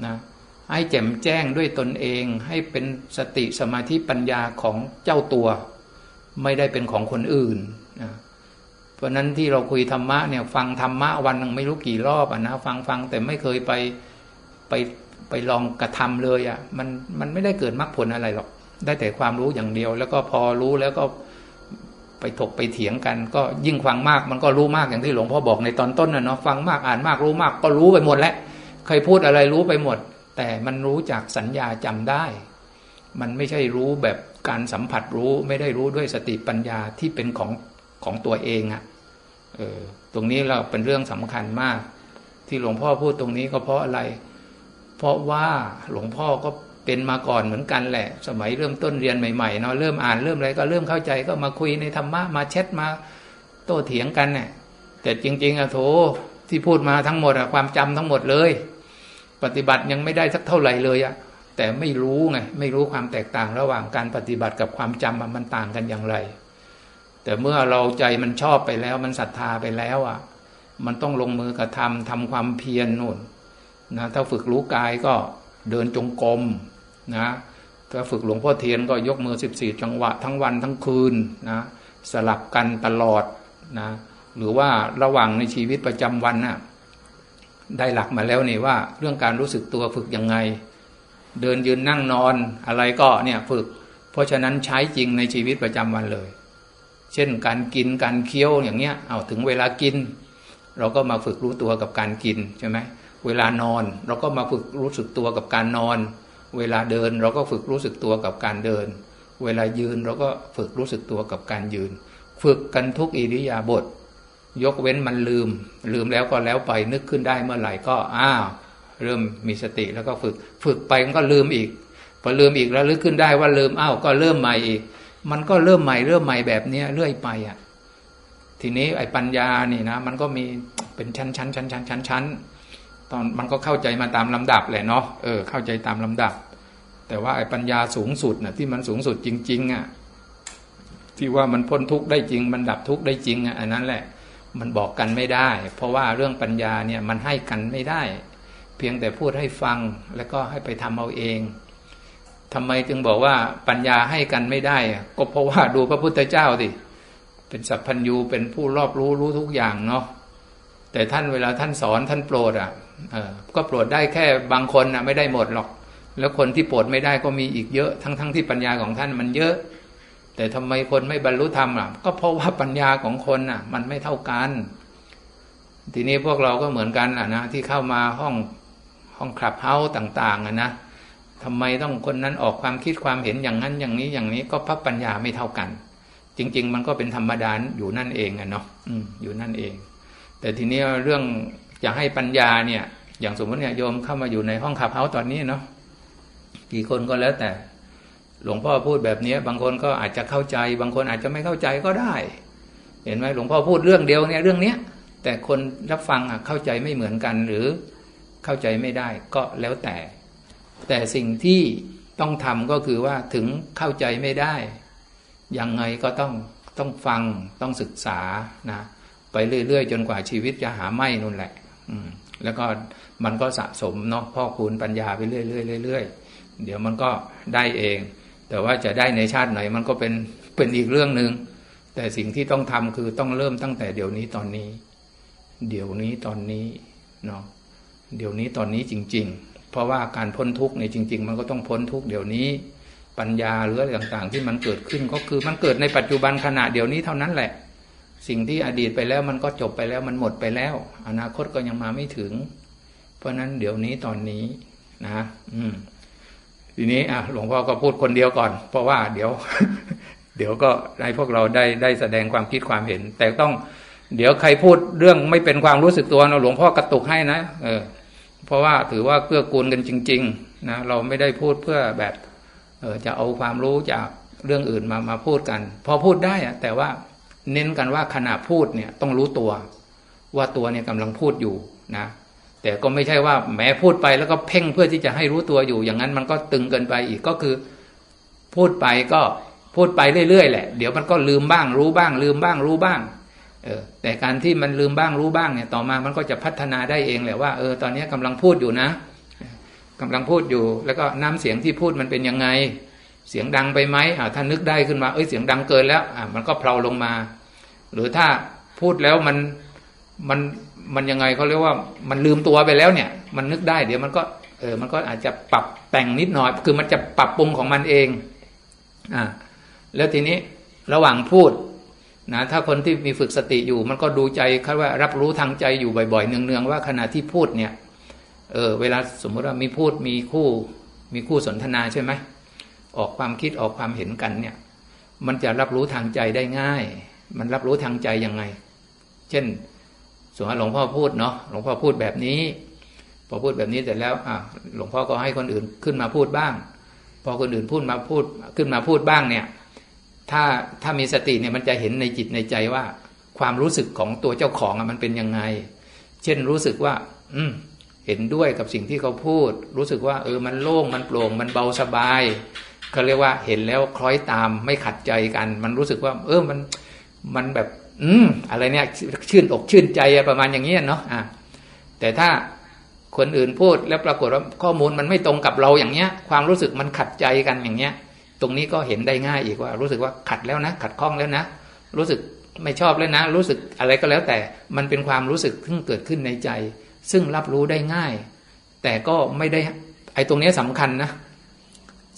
S1: นะให้แจ่มแจ้งด้วยตนเอง ให้เป็นสติสมาธิปัญญาของเจ้าตัว ไม่ได้เป็นของคนอื่น ราะนั้นที่เราคุยธรรมะเนี่ย ฟังธรรมะวันนึงไม่รู้กี่รอบอะนะฟังฟังแต่ไม่เคยไปไปไปลองกระทำเลยอะมันมันไม่ได้เกิดมรรคผลอะไรหรอก ได้แต่ความรู้อย่างเดียว แล้วก็พอรู้แล้วก็ไปถกไปเถียงกัน ก็ยิ่งฟังมากมันก็รู้มากอย่างที่หลวงพ่อบอกในตอนต้นนะเนาะฟังมากอ่านมากรู้มาก ก็รู้ไปหมดแล้วเคยพูดอะไรรู้ไปหมด แต่มันรู้จากสัญญาจำได้ มันไม่ใช่รู้แบบการสัมผัสรู้ไม่ได้รู้ด้วยสติปัญญาที่เป็นของของตัวเองอะ่ะ เออตรงนี้เราเป็นเรื่องสำคัญมาก ที่หลวงพ่อพูดตรงนี้ก็เพราะอะไร เพราะว่าหลวงพ่อก็เป็นมาก่อนเหมือนกันแหละ สมัยเริ่มต้นเรียนใหม่ๆเนาะเริ่มอ่านเริ่มอะไรก็เริ่มเข้าใจก็มาคุยในธรรมะมาแชทมาโต้เถียงกันเนี่ยแต่จริง ๆอะโถที่พูดมาทั้งหมดอะความจำทั้งหมดเลย ปฏิบัติยังไม่ได้สักเท่าไหร่เลยอะแต่ไม่รู้ไงไม่รู้ความแตกต่างระหว่างการปฏิบัติกับความจำมันต่างกันอย่างไร แต่เมื่อเราใจมันชอบไปแล้ว มันศรัทธาไปแล้วอะ มันต้องลงมือกระทำทำความเพียรนู่นนะถ้าฝึกรู้กายก็เดินจงกรมนะถ้าฝึกหลวงพ่อเทียนก็ยกมือสิบสี่จังหวะทั้งวันทั้งคืนนะสลับกันตลอดนะหรือว่าระหว่างในชีวิตประจำวันนะ่ะได้หลักมาแล้วนี่ว่า เรื่องการรู้สึกตัวฝึกยังไง เดินยืนนั่งนอนอะไรก็เนี่ยฝึก เพราะฉะนั้นใช้จริงในชีวิตประจำวันเลย เช่นการกินการเคี้ยวอย่างเงี้ยเอาถึงเวลากิน เราก็มาฝึกรู้ตัวกับการกินใช่ไหมเวลานอนเราก็มาฝึกรู้สึกตัวกับการนอน เวลาเดินเราก็ฝึกรู้สึกตัวกับการเดิน เวลายืนเราก็ฝึกรู้สึกตัวกับการยืน ฝึกกันทุกอิริยาบถยกเว้นมันลืม ลืมแล้วก็แล้วไปนึกขึ้นได้เมื่อไหร่ก็อ้าวเริ่มมีสติแล้วก็ฝึก ฝึกไปมันก็ลืมอีก พอลืมอีกแล้วลึกขึ้นได้ว่าลืมอ้าวก็เริ่มใหม่อีก มันก็เริ่มใหม่เริ่มใหม่แบบนี้เรื่อยไปอะ ทีนี้ไอ้ปัญญานี่นะมันก็มีเป็นชั้นชั้นชั้นชั้นชั้นชั้นตอนมันก็เข้าใจมาตามลำดับแหละเนาะเออเข้าใจตามลำดับ แต่ว่าไอ้ปัญญาสูงสุดนะ่ะที่มันสูงสุดจริง ๆอะ่ะที่ว่ามันพ้นทุกข์ได้จริง มันดับทุกข์ได้จริงอะอันนั้นแหละ มันบอกกันไม่ได้ เพราะว่าเรื่องปัญญาเนี่ยมันให้กันไม่ได้ เพียงแต่พูดให้ฟังแล้วก็ให้ไปทำเอาเอง ทำไมจึงบอกว่าปัญญาให้กันไม่ได้ ก็เพราะว่าดูพระพุทธเจ้าสิเป็นสัพพัญญูเป็นผู้รอบรู้รู้ทุกอย่างเนาะแต่ท่านเวลาท่านสอนท่านโปรดอะก็โปรดได้แค่บางคนนะไม่ได้หมดหรอก แล้วคนที่โปรดไม่ได้ก็มีอีกเยอะ ทั้งๆทที่ปัญญาของท่านมันเยอะ แต่ทำไมคนไม่บรรลุธรรมอะ ก็เพราะว่าปัญญาของคนอะ มันไม่เท่ากัน ทีนี้พวกเราก็เหมือนกันอะนะที่เข้ามาห้องห้องคลับเฮาส์ต่างๆอะนะ ทำไมต้องคนนั้นออกความคิดความเห็นอย่างนั้นอย่างนี้อย่างนี้ก็พับปัญญาไม่เท่ากัน จริง ๆ มันก็เป็นธรรมดาอยู่นั่นเองอะเนาะอือยู่นั่นเอง แต่ทีนี้เรื่องจะให้ปัญญาเนี่ย อย่างสมมติเนี่ยโยมเข้ามาอยู่ในห้องขับเฮาตอนนี้เนาะกี่คนก็แล้วแต่ หลวงพ่อพูดแบบนี้บางคนก็อาจจะเข้าใจ บางคนอาจจะไม่เข้าใจก็ได้ เห็นไหมหลวงพ่อพูดเรื่องเดียวเนี่ยเรื่องเนี้ยแต่คนรับฟังอะเข้าใจไม่เหมือนกันหรือเข้าใจไม่ได้ก็แล้วแต่ แต่สิ่งที่ต้องทำก็คือว่าถึงเข้าใจไม่ได้ ยังไงก็ต้องต้องฟังต้องศึกษานะไปเรื่อยๆ จนกว่าชีวิตจะหาไม่นู่นแหละอืมแล้วก็มันก็สะสมเนาะพ่อคูณปัญญาไปเรื่อยๆเรื่อยๆเดี๋ยวมันก็ได้เอง แต่ว่าจะได้ในชาติไหนมันก็เป็นเป็นอีกเรื่องหนึ่งแต่สิ่งที่ต้องทำคือต้องเริ่มตั้งแต่เดี๋ยวนี้ตอนนี้ เดี๋ยวนี้ตอนนี้เนาะเดี๋ยวนี้ตอนนี้จริง ๆ เพราะว่าการพ้นทุกข์ในจริง ๆ มันก็ต้องพ้นทุกข์เดี๋ยวนี้ ปัญญาหรืออะไรต่างๆ ที่มันเกิดขึ้นก็คือมันเกิดในปัจจุบันขณะเดี๋ยวนี้เท่านั้นแหละ สิ่งที่อดีตไปแล้วมันก็จบไปแล้วมันหมดไปแล้ว อนาคตก็ยังมาไม่ถึง เพราะนั้นเดี๋ยวนี้ตอนนี้นะ อืม ทีนี้อะหลวงพ่อก็พูดคนเดียวก่อน เพราะว่าเดี๋ยว เดี๋ยวก็ให้พวกเราได้ได้แสดงความคิดความเห็น แต่ต้อง เดี๋ยวใครพูดเรื่องไม่เป็นความรู้สึกตัวนะหลวงพ่อกระตุกให้นะเออ ราะว่าถือว่าเกื้อกูลกันจริงๆนะเราไม่ได้พูดเพื่อแบบเออจะเอาความรู้จากเรื่องอื่นมามาพูดกัน พอพูดได้อะแต่ว่าเน้นกันว่าขณะพูดเนี่ยต้องรู้ตัว ว่าตัวเนี่ยกำลังพูดอยู่นะแต่ก็ไม่ใช่ว่าแม้พูดไปแล้วก็เพ่งเพื่อที่จะให้รู้ตัวอยู่ อย่างนั้นมันก็ตึงเกินไปอีกก็คือ พูดไปก็พูดไปเรื่อยๆแหละ เดี๋ยวมันก็ลืมบ้างรู้บ้าง ลืมบ้างรู้บ้าง เออแต่การที่มันลืมบ้างรู้บ้างเนี่ยต่อมามันก็จะพัฒนาได้เองแหละว่าเออตอนนี้กำลังพูดอยู่นะกำลังพูดอยู่ แล้วก็น้ำเสียงที่พูดมันเป็นยังไง เสียงดังไปไหมอ่าถ้านึกได้ขึ้นมาเอ้ยเสียงดังเกินแล้วอ่ามันก็เพลาลงมา หรือถ้าพูดแล้วมันมันมันยังไงเขาเรียกว่ามันลืมตัวไปแล้วเนี่ย มันนึกได้เดี๋ยวมันก็เออมันก็อาจจะปรับแต่งนิดหน่อย คือมันจะปรับปรุงของมันเองอ่าแล้วทีนี้ระหว่างพูด นะถ้าคนที่มีฝึกสติอยู่ มันก็ดูใจคาว่ารับรู้ทางใจอยู่บ่อยๆเนืองๆว่าขณะที่พูดเนี่ยเออเวลาสมมติว่ามีพูดมีคู่ มีคู่สนทนาใช่ไหมออกความคิดออกความเห็นกันเนี่ย มันจะรับรู้ทางใจได้ง่าย มันรับรู้ทางใจยังไง เช่นสมมติหลวงพ่อพูดเนาะหลวงพ่อพูดแบบนี้ พอพูดแบบนี้เสร็จแล้วอะหลวงพ่อก็ให้คนอื่นขึ้นมาพูดบ้าง พอคนอื่นพูดมาพูดขึ้นมาพูดบ้างเนี่ย ถ้าถ้ามีสติเนี่ยมันจะเห็นในจิตในใจว่า ความรู้สึกของตัวเจ้าของมันเป็นยังไง เช่นรู้สึกว่า อืมเห็นด้วยกับสิ่งที่เขาพูด รู้สึกว่า เออมันโล่งมันโปร่งมันเบาสบายเขาเรียกว่าเห็นแล้วคล้อยตามไม่ขัดใจกัน มันรู้สึกว่า เออมันมันแบบ อืมอะไรเนี่ย ชื่นอกชื่นใจประมาณอย่างนี้ยเนาะอะแต่ถ้าคนอื่นพูดแล้วปรากฏว่าข้อมูลมันไม่ตรงกับเราอย่างเนี้ย ความรู้สึกมันขัดใจกันอย่างเนี้ย ตรงนี้ก็เห็นได้ง่ายอีกว่า รู้สึกว่าขัดแล้วนะ ขัดข้องแล้วนะ รู้สึกไม่ชอบแล้วนะ รู้สึกอะไรก็แล้วแต่มันเป็นความรู้สึกที่เกิดขึ้นในใจ ซึ่งรับรู้ได้ง่าย แต่ก็ไม่ได้ไอ้ตรงนี้สำคัญนะ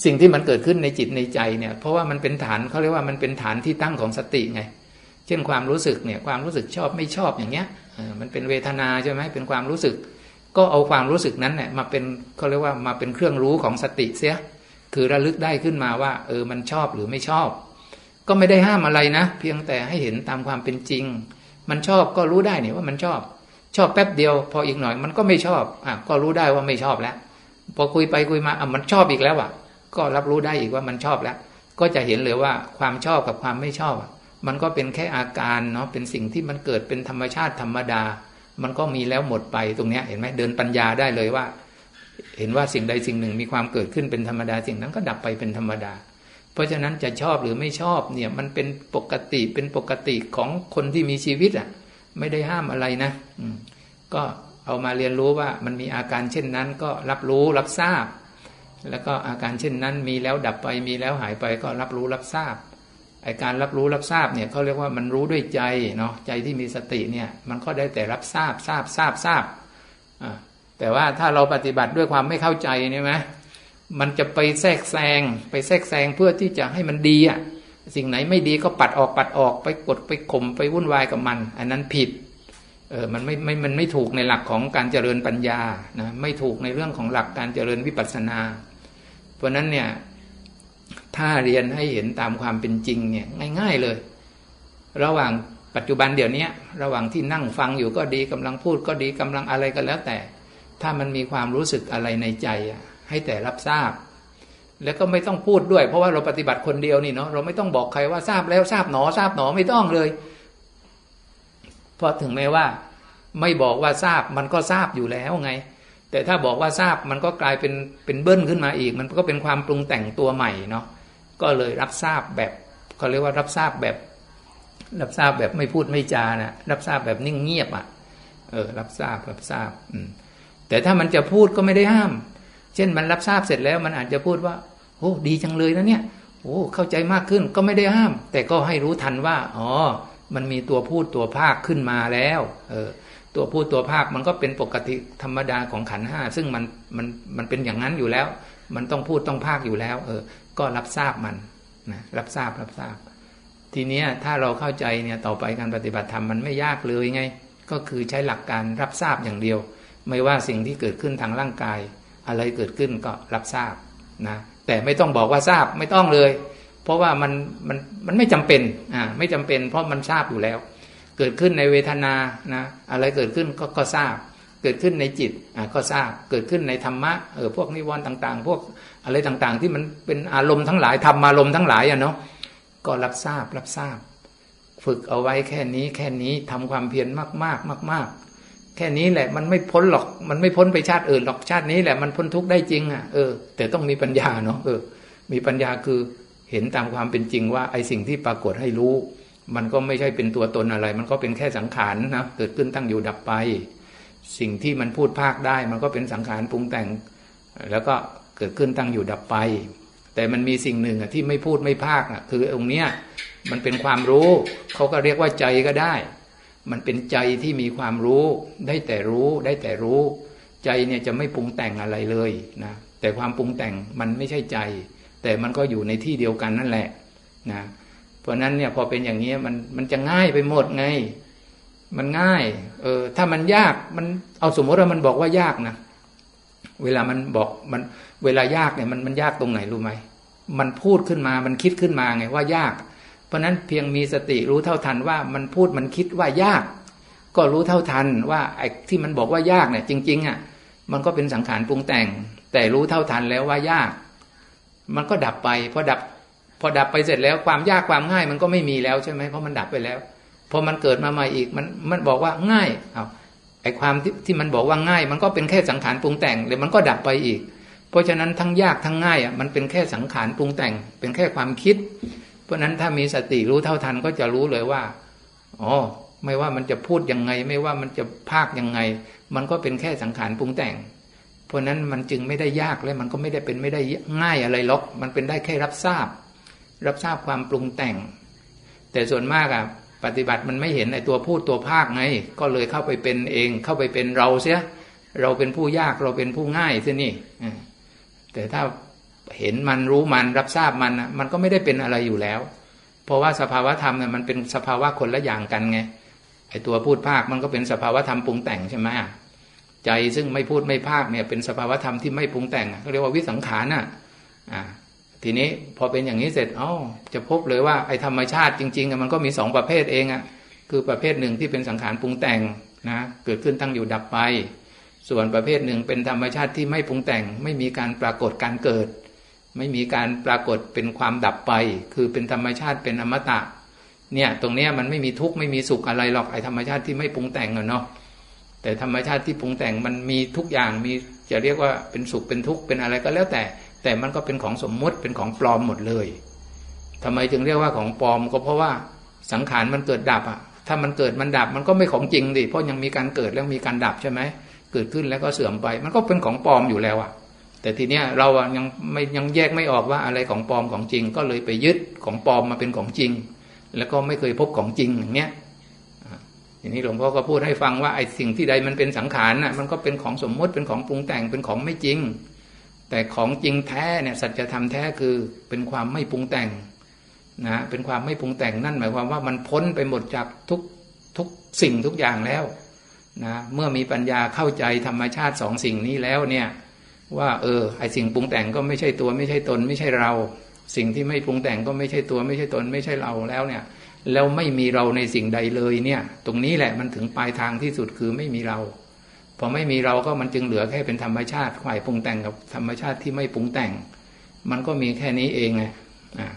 S1: สิ่งที่มันเกิดขึ้นในจิตในใจเนี่ย เพราะว่ามันเป็นฐานเขาเรียกว่ามันเป็นฐานที่ตั้งของสติไง เช่นความรู้สึกเนี่ยความรู้สึกชอบไม่ชอบอย่างเงี้ยมันเป็นเวทนาใช่ไหมเป็นความรู้สึก ก็เอาความรู้สึกนั้นเนี่ยมาเป็นเขาเรียกว่ามาเป็นเครื่องรู้ของสติเสีย คือระลึกได้ขึ้นมาว่า เออมันชอบหรือไม่ชอบ ก็ไม่ได้ห้ามอะไรนะ เพียงแต่ให้เห็นตามความเป็นจริง มันชอบก็รู้ได้เนี่ยว่ามันชอบ ชอบแป๊บเดียว พออีกหน่อยมันก็ไม่ชอบอะก็รู้ได้ว่าไม่ชอบแล้ว พอคุยไปคุยมาอะมันชอบอีกแล้วอะ ก็รับรู้ได้อีกว่ามันชอบแล้ว ก็จะเห็นเลยว่าความชอบกับความไม่ชอบ มันก็เป็นแค่อาการเนาะเป็นสิ่งที่มันเกิดเป็นธรรมชาติธรรมดา มันก็มีแล้วหมดไปตรงเนี้ยเห็นไหมเดินปัญญาได้เลยว่า เห็นว่าสิ่งใดสิ่งหนึ่งมีความเกิดขึ้นเป็นธรรมดาสิ่งนั้นก็ดับไปเป็นธรรมดา เพราะฉะนั้นจะชอบหรือไม่ชอบเนี่ยมันเป็นปกติเป็นปกติของคนที่มีชีวิตอะ ไม่ได้ห้ามอะไรนะก็เอามาเรียนรู้ว่ามันมีอาการเช่นนั้นก็รับรู้รับทราบ แล้วก็อาการเช่นนั้นมีแล้วดับไปมีแล้วหายไปก็รับรู้รับทราบไอการรับรู้รับทราบเนี่ยเขาเรียกว่ามันรู้ด้วยใจเนาะใจที่มีสติเนี่ย มันก็ได้แต่รับทราบทราบทราบทราบอ่า แต่ว่าถ้าเราปฏิบัติด้วยความไม่เข้าใจเนี่ยไหมมันจะไปแทรกแซงไปแทรกแซงเพื่อที่จะให้มันดีอะ สิ่งไหนไม่ดีก็ปัดออกปัดออกไปกดไปข่มไปวุ่นวายกับมัน อันนั้นผิดเออมันไม่ไม่มันไม่ถูกในหลักของการเจริญปัญญานะไม่ถูกในเรื่องของหลักการเจริญวิปัสสนา เพราะนั้นเนี่ยถ้าเรียนให้เห็นตามความเป็นจริงเนี่ยง่าย ๆเลย ระหว่างปัจจุบันเดี๋ยวนี้ระหว่างที่นั่งฟังอยู่ก็ดีกำลังพูดก็ดีกำลังอะไรก็แล้วแต่ ถ้ามันมีความรู้สึกอะไรในใจอะ ให้แต่รับทราบ แล้วก็ไม่ต้องพูดด้วย เพราะว่าเราปฏิบัติคนเดียวนี่เนาะเราไม่ต้องบอกใครว่าทราบแล้วทราบหนอทราบหนอไม่ต้องเลยเพราะถึงแม้ว่า ไม่บอกว่าทราบมันก็ทราบอยู่แล้วไง แต่ถ้าบอกว่าทราบมันก็กลายเป็นเป็นเบิ้ลขึ้นมาอีก มันก็เป็นความปรุงแต่งตัวใหม่เนาะก็เลยรับทราบแบบเขาเรียกว่ารับทราบแบบ รับทราบแบบไม่พูดไม่จานะรับทราบแบบนิ่งเงียบอะ เออ รับทราบรับทราบ อืม แต่ถ้ามันจะพูดก็ไม่ได้ห้าม เช่นมันรับทราบเสร็จแล้วมันอาจจะพูดว่า โอ้ดีจังเลยนะเนี่ยโอ้เข้าใจมากขึ้นก็ไม่ได้ห้าม แต่ก็ให้รู้ทันว่า อ๋อ มันมีตัวพูดตัวภาคขึ้นมาแล้วเออตัวพูดตัวภาคมันก็เป็นปกติธรรมดาของขันห้าซึ่งมันมันมันเป็นอย่างนั้นอยู่แล้ว มันต้องพูดต้องภาคอยู่แล้ว เออ ก็รับทราบมันนะรับทราบรับทราบ ทีเนี้ยถ้าเราเข้าใจเนี่ยต่อไปการปฏิบัติธรรมมันไม่ยากเลยไง ก็คือใช้หลักการรับทราบอย่างเดียว ไม่ว่าสิ่งที่เกิดขึ้นทางร่างกาย อะไรเกิดขึ้นก็รับทราบนะแต่ไม่ต้องบอกว่าทราบไม่ต้องเลย เพราะว่ามันมันมันไม่จำเป็นอ่าไม่จำเป็น เพราะมันทราบอยู่แล้ว เกิดขึ้นในเวทนานะอะไรเกิดขึ้นก็ก็ทราบ เกิดขึ้นในจิตอ่าก็ทราบเกิดขึ้นในธรรมะเออพวกนิวรณ์ต่างๆ พวกอะไรต่างๆ ที่มันเป็นอารมณ์ทั้งหลายธรรมารมณ์ทั้งหลายอะเนาะก็รับทราบรับทราบ ฝึกเอาไว้แค่นี้แค่นี้ทำความเพียรมากมากมากมาก แค่นี้แหละมันไม่พ้นหรอก มันไม่พ้นไปชาติอื่นหรอกชาตินี้แหละมันพ้นทุกข์ได้จริงอะเออแต่ต้องมีปัญญาเนาะเออ มีปัญญาคือเห็นตามความเป็นจริงว่าไอ้สิ่งที่ปรากฏให้รู้ มันก็ไม่ใช่เป็นตัวตนอะไร มันก็เป็นแค่สังขารนะเกิดขึ้นตั้งอยู่ดับไป สิ่งที่มันพูดภาคได้ มันก็เป็นสังขารปรุงแต่ง แล้วก็เกิดขึ้นตั้งอยู่ดับไป แต่มันมีสิ่งหนึ่งที่ไม่พูดไม่ภาคอะคือตรงเนี้ยมันเป็นความรู้เขาก็เรียกว่าใจก็ได้ มันเป็นใจที่มีความรู้ ได้แต่รู้ได้แต่รู้ ใจเนี่ยจะไม่ปรุงแต่งอะไรเลยนะแต่ความปรุงแต่งมันไม่ใช่ใจ แต่มันก็อยู่ในที่เดียวกันนั่นแหละนะเพราะนั้นเนี่ยพอเป็นอย่างนี้มันมันจะง่ายไปหมดไง มันง่าย เออถ้ามันยากมันเอาสมมติว่ามันบอกว่ายากนะเวลามันบอกมันเวลายากเนี่ยมันมันยากตรงไหนรู้ไหมมันพูดขึ้นมามันคิดขึ้นมาไงว่ายาก ราะนั้นเพียงมีสติรู้เท่าทันว่ามันพูดมันคิดว่ายาก ก็รู้เท่าทันว่าไอ้ที่มันบอกว่ายากเนี่ยจริงๆอะมันก็เป็นสังขารปรุงแต่ง แต่รู้เท่าทันแล้วว่ายาก มันก็ดับไปพอดับ พอดับไปเสร็จแล้วความยากความง่ายมันก็ไม่มีแล้วใช่ไหมเพราะมันดับไปแล้วพอมันเกิดมาใหม่อีกมันมันบอกว่าง่ายเอาไอ้ความที่ที่มันบอกว่าง่าย มันก็เป็นแค่สังขารปรุงแต่งเลยมันก็ดับไปอีก เพราะฉะนั้นทั้งยากทั้งง่ายอะมันเป็นแค่สังขารปรุงแต่ง เป็นแค่ความคิด เพราะนั้นถ้ามีสติรู้เท่าทันก็จะรู้เลยว่าอ๋อไม่ว่ามันจะพูดยังไง ไม่ว่ามันจะภาคยังไง มันก็เป็นแค่สังขารปรุงแต่ง เพราะนั้นมันจึงไม่ได้ยากและมันก็ไม่ได้เป็นไม่ได้ง่ายอะไรหรอก มันเป็นได้แค่รับทราบ รับทราบความปรุงแต่ง แต่ส่วนมากอะปฏิบัติมันไม่เห็นไอตัวพูดตัวภาคไง ก็เลยเข้าไปเป็นเองเข้าไปเป็นเราเสียเราเป็นผู้ยากเราเป็นผู้ง่ายเสียนี่แต่ถ้า เห็นมันรู้มันรับทราบมันมันก็ไม่ได้เป็นอะไรอยู่แล้ว เพราะว่าสภาวะธรรมเนี่ยมันเป็นสภาวะคนละอย่างกันไงไอตัวพูดภาคมันก็เป็นสภาวะธรรมปรุงแต่งใช่ไหมใจซึ่งไม่พูดไม่ภาคเนี่ยเป็นสภาวะธรรมที่ไม่ปรุงแต่งเขาเรียกว่าวิสังขารน่ะอ่าทีนี้พอเป็นอย่างนี้เสร็จอ๋อจะพบเลยว่าไอธรรมชาติจริงๆมันก็มีสองประเภทเองอะคือประเภทหนึ่งที่เป็นสังขารปรุงแต่งนะเกิดขึ้นตั้งอยู่ดับไป ส่วนประเภทหนึ่งเป็นธรรมชาติที่ไม่ปรุงแต่ง ไม่มีการปรากฏการเกิด ไม่มีการปรากฏเป็นความดับไป คือเป็นธรรมชาติเป็นอมตะ เนี่ย ตรงเนี้ยมันไม่มีทุกข์ไม่มีสุขอะไรหรอกไอ้ธรรมชาติที่ไม่ปรุงแต่งเนาะแต่ธรรมชาติที่ปรุงแต่งมันมีทุกอย่างมีจะเรียกว่าเป็นสุขเป็นทุกข์เป็นอะไรก็แล้วแต่ แต่มันก็เป็นของสมมุติเป็นของปลอมหมดเลยทำไมจึงเรียกว่าของปลอมก็เพราะว่าสังขารมันเกิดดับอะ ถ้ามันเกิดมันดับมันก็ไม่ของจริงดิเพราะยังมีการเกิดแล้วมีการดับใช่ไหมเกิดขึ้นแล้วก็เสื่อมไป มันก็เป็นของปลอมอยู่แล้วอะ แต่ทีเนี้ยเรายังไม่ยังแยกไม่ออกว่าอะไรของปลอมของจริง ก็เลยไปยึดของปลอมมาเป็นของจริง แล้วก็ไม่เคยพบของจริงอย่างเนี้ยทีนี้หลวงพ่อก็พูดให้ฟังว่าไอ้สิ่งที่ใดมันเป็นสังขารน่ะมันก็เป็นของสมมติเป็นของปรุงแต่งเป็นของไม่จริง แต่ของจริงแท้เนี่ยสัจธรรมแท้คือเป็นความไม่ปรุงแต่งนะเป็นความไม่ปรุงแต่งนั่นหมายความว่ามันพ้นไปหมดจากทุกทุกสิ่งทุกอย่างแล้วนะเมื่อมีปัญญาเข้าใจธรรมชาติสองสิ่งนี้แล้วเนี่ย ว่า เออไอสิ่งปรุงแต่งก็ไม่ใช่ตัวไม่ใช่ตน ไม่ใช่เรา สิ่งที่ไม่ปรุงแต่งก็ไม่ใช่ตัวไม่ใช่ตน ไม่ใช่เราแล้วเนี่ย แล้วไม่มีเราในสิ่งใดเลยเนี่ย ตรงนี้แหละมันถึงปลายทางที่สุดคือไม่มีเราพอไม่มีเราก็มันจึงเหลือแค่เป็นธรรมชาติฝ่ายปรุงแต่งกับธรรมชาติที่ไม่ปรุงแต่ง มันก็มีแค่นี้เองไงอะ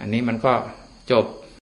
S1: อันนี้มันก็จบ